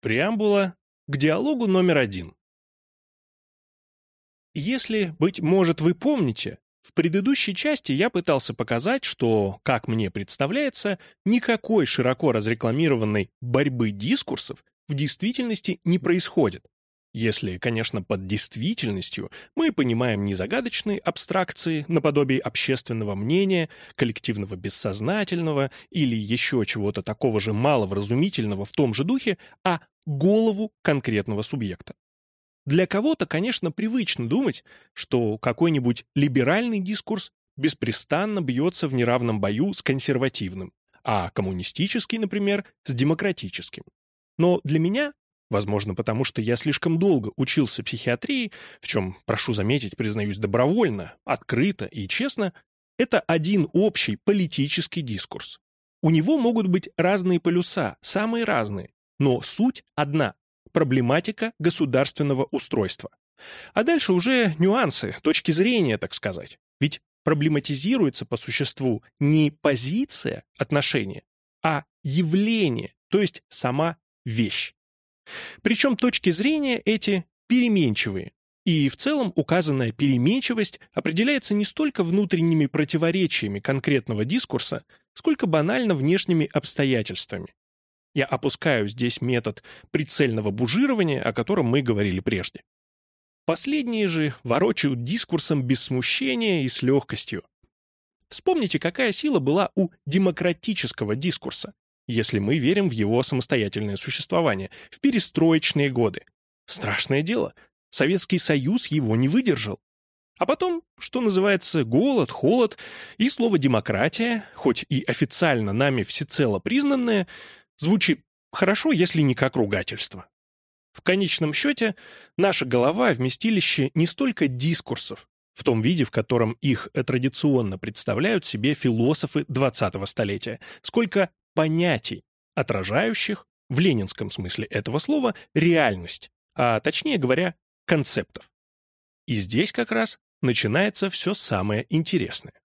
Преамбула к диалогу номер один. Если, быть может, вы помните, в предыдущей части я пытался показать, что, как мне представляется, никакой широко разрекламированной борьбы дискурсов в действительности не происходит, если, конечно, под действительностью мы понимаем не загадочные абстракции наподобие общественного мнения, коллективного бессознательного или еще чего-то такого же маловразумительного в том же духе, а голову конкретного субъекта. Для кого-то, конечно, привычно думать, что какой-нибудь либеральный дискурс беспрестанно бьется в неравном бою с консервативным, а коммунистический, например, с демократическим. Но для меня Возможно, потому что я слишком долго учился психиатрии, в чем, прошу заметить, признаюсь добровольно, открыто и честно, это один общий политический дискурс. У него могут быть разные полюса, самые разные, но суть одна – проблематика государственного устройства. А дальше уже нюансы, точки зрения, так сказать. Ведь проблематизируется по существу не позиция отношения, а явление, то есть сама вещь. Причем точки зрения эти переменчивые, и в целом указанная переменчивость определяется не столько внутренними противоречиями конкретного дискурса, сколько банально внешними обстоятельствами. Я опускаю здесь метод прицельного бужирования, о котором мы говорили прежде. Последние же ворочают дискурсом без смущения и с легкостью. Вспомните, какая сила была у демократического дискурса, если мы верим в его самостоятельное существование, в перестроечные годы. Страшное дело, Советский Союз его не выдержал. А потом, что называется, голод, холод и слово «демократия», хоть и официально нами всецело признанное, звучит хорошо, если не как ругательство. В конечном счете, наша голова — вместилище не столько дискурсов, в том виде, в котором их традиционно представляют себе философы 20-го столетия, сколько понятий, отражающих, в ленинском смысле этого слова, реальность, а точнее говоря, концептов. И здесь как раз начинается все самое интересное.